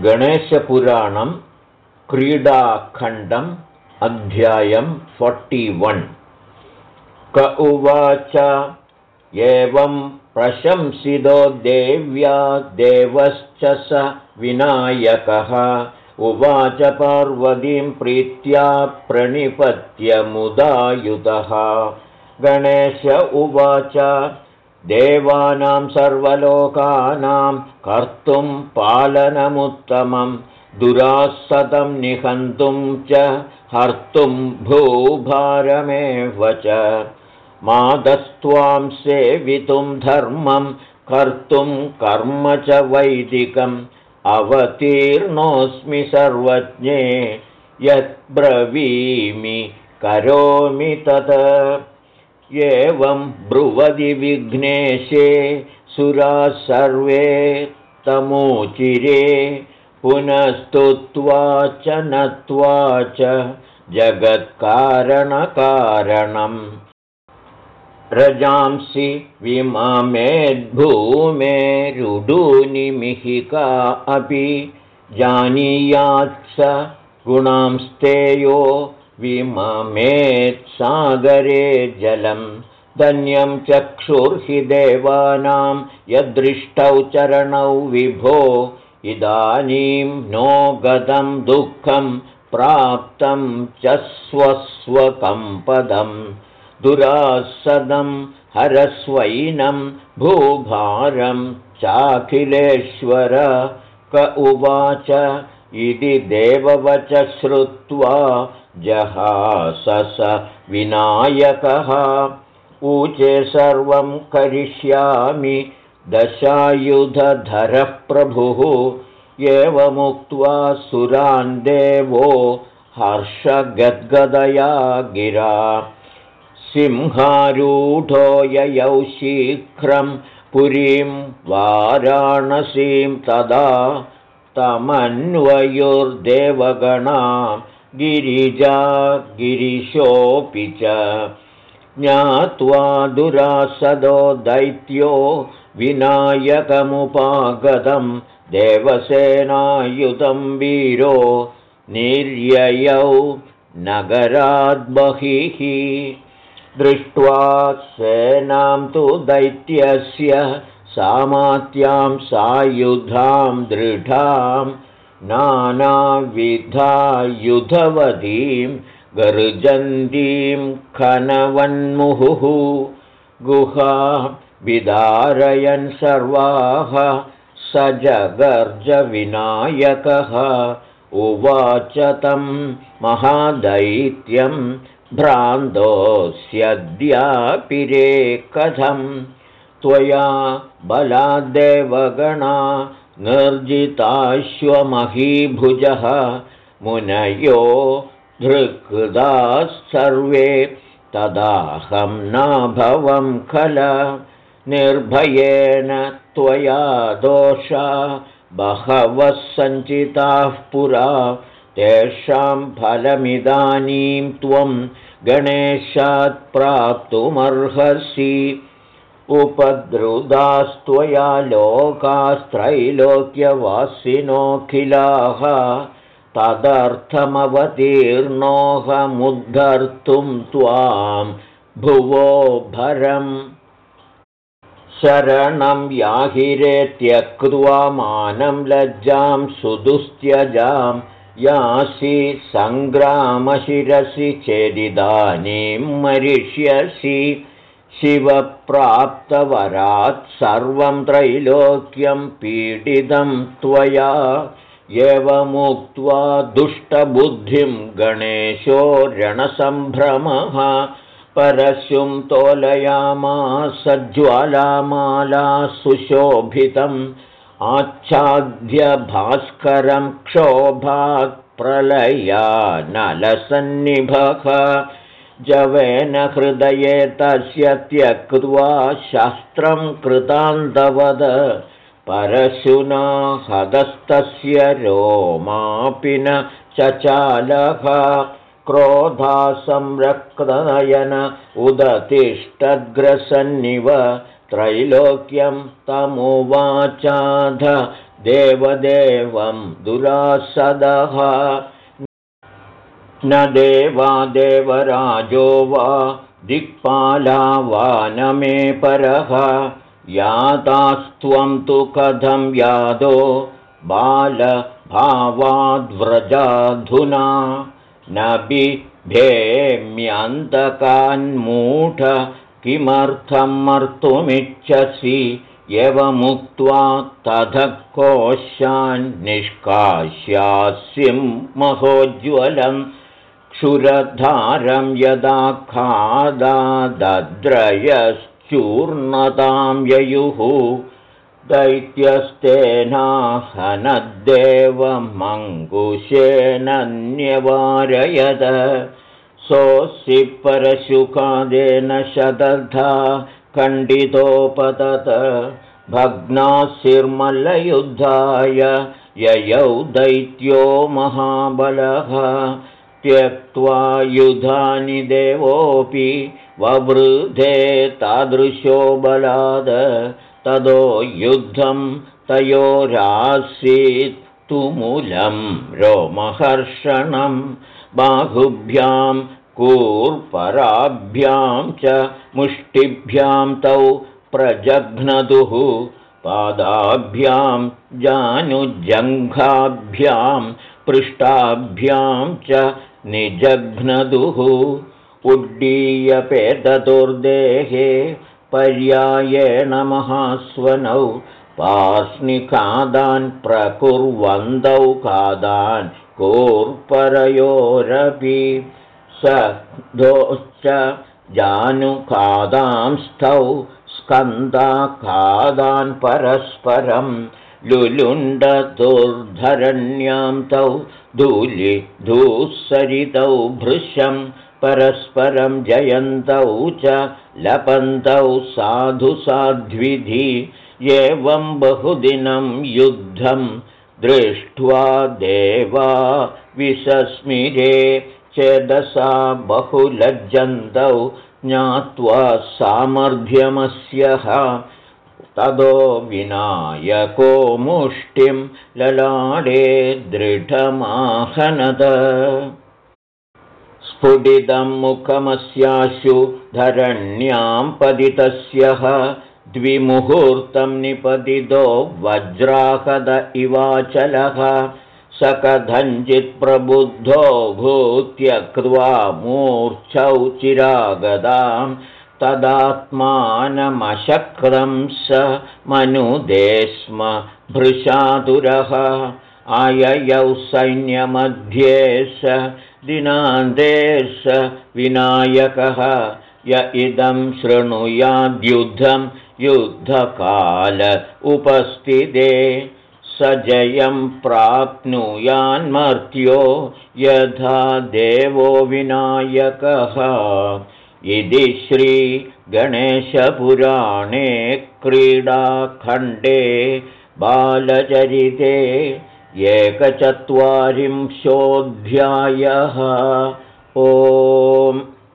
गणेशपुराणं क्रीडाखण्डम् अध्यायं वन् क उवाच एवं प्रशंसितो देव्या देवश्च स विनायकः उवाच पार्वतीं प्रीत्या प्रणिपत्यमुदायुधः गणेश उवाच देवानां सर्वलोकानां कर्तुं पालनमुत्तमं दुरासदं निहन्तुं च हर्तुं भूभारमेव च। मादस्त्वां सेवितुं धर्मं कर्तुं कर्म च वैदिकम्। अवतीर्णोऽस्मि सर्वज्ञे यद्ब्रवीमि करोमि तत् एवं ब्रुवदि विघ्नेशे सुराः सर्वे तमोचिरे पुनस्तुत्वा च नत्वा च जगत्कारणकारणम्। रजांसि विममेद्भूमेरुडूनिमिहिका अपि जानीयात्स गुणांस्तेयो विममेत्सागरे जलं धन्यं चक्षुर्हि देवानां यदृष्टौ चरणौ विभो इदानीं नो गतं दुःखं प्राप्तं च स्वस्वकं पदं दुरासदं हरस्वैनं भूभारं चाखिलेश्वर क उवाच इति देववच श्रुत्वा जहासस विनायकः। ऊचे सर्वं करिष्यामि दशायुधधरः प्रभुः एवमुक्त्वा सुरान् देवो हर्षगद्गदया गिरा। सिंहारूढो ययौ शीघ्रं पुरीं वाराणसीं तदा तमन्वयुर्देवगणा गिरिजा गिरिशोऽपि च ज्ञात्वा दुरासदो दैत्यो विनायकमुपागतं देवसेनायुतं वीरो निर्ययौ नगराद्बहिः दृष्ट्वा सेनां तु दैत्यस्य सामात्यां सायुधां दृढां नानाविधायुधवतीं गर्जन्तीं खनवन्मुहुः गुहा विदारयन् सर्वाः स जगर्जविनायकः उवाच तं महादैत्यं भ्रान्तोऽस्यद्यापिरे कथं त्वया बलादेवगणा निर्जिताश्वमहीभुजः मुनयो धृकृदाः सर्वे तदाहं नाभवं खल निर्भयेन त्वया दोषा बहवः सञ्चिताः पुरा तेषां फलमिदानीं त्वं गणेशात् प्राप्तुमर्हसि उपद्रुदास्त्वया लोकास्त्रैलोक्यवासिनोऽखिलाः तदर्थमवतीर्णोऽहमुद्धर्तुं त्वां भुवो भरम् शरणं याहिरे त्यक्त्वा मानं लज्जां सुदुस्त्यजां यासि सङ्ग्रामशिरसि चेदिदानीं मरिष्यसि शिवप्राप्तवरात् सर्वं त्रैलोक्यं पीडितं त्वया एवमुक्त्वा दुष्टबुद्धिं गणेशो रणसम्भ्रमः परशुं तोलयामासज्ज्वालामाला सुशोभितम् आच्छाद्यभास्करं क्षोभात् प्रलया नलसन्निभः जवेन हृदये तस्य त्यक्त्वा शास्त्रं कृतान्तवद परशुना हदस्तस्य रोमापि न चचालः। क्रोधासंरक्तनयन उदतिष्ठग्रसन्निव त्रैलोक्यं तमुवाचाध। देवदेवं दुरासदः न देवादेवराजो वा दिक्पाला वा न मे परः यातास्त्वं तु कथं यादो बालभावाद्व्रजाधुना। न बिभेम्यन्तकान्मूढ किमर्थं मर्तुमिच्छसि यवमुक्त्वा ततः कोशान्निष्कास्यास्यं महोज्ज्वलं क्षुरधारं यदा खादादद्रयश्चूर्णतां ययुः दैत्यस्तेनाहनद्देवमङ्कुशेनन्यवारयद सोऽसि परशुकादेन शतधा खण्डितोपतत। भग्नाशिर्मल्लयुद्धाय ययौ दैत्यो महाबलः त्यक्त्वा युधानि देवोऽपि ववृधे तादृशो बलाद। तदो युद्धं तयोरासीत् तुमुलं रोमहर्षणं। बाहुभ्यां कूर्पराभ्यां च मुष्टिभ्यां तौ प्रजघ्नदुः। पादाभ्यां जानुजङ्घाभ्यां पृष्ठाभ्यां च निजघ्नदुः उड्डीयपेदुर्देहे पर्यायेण महास्वनौ पार्ष्णिकादान् प्रकुर्वन्तौ खादान् कोर्परयोरपि स दोश्च जानुखादांस्थौ स्कन्दाखादान् परस्परं लुलुण्डदुर्धरण्यां तौ धूलिधूसरितौ भृशं परस्परं जयन्तौ च लपन्तौ साधु साध्विधि एवं बहुदिनं युद्धं दृष्ट्वा देवा विसस्मिरे चेदसा बहुलज्जन्तौ ज्ञात्वा सामर्थ्यमस्यः तदो विनायको मुष्टिं ललाडे दृढमाहनद। स्फुटितं मुखमस्याशु धरण्यां पतितस्यः द्विमुहूर्तं निपतितो वज्राहद इवाचलः। स कथञ्चित्प्रबुद्धो भूत्यक्त्वा मूर्च्छौ चिरागदां तदात्मानमशक्रं स मनुदे स्म भृशातुरः आययौ सैन्यमध्ये स दिनान्ते स विनायकः। य इदं शृणुयाद्युद्धं युद्धकाल उपस्थिते। स जयं प्राप्नुयान्मर्त्यो यथा देवो विनायकः इति श्रीगणेशपुराणे क्रीडाखण्डे बालचरिते एकचत्वारिंशोऽध्यायः ओ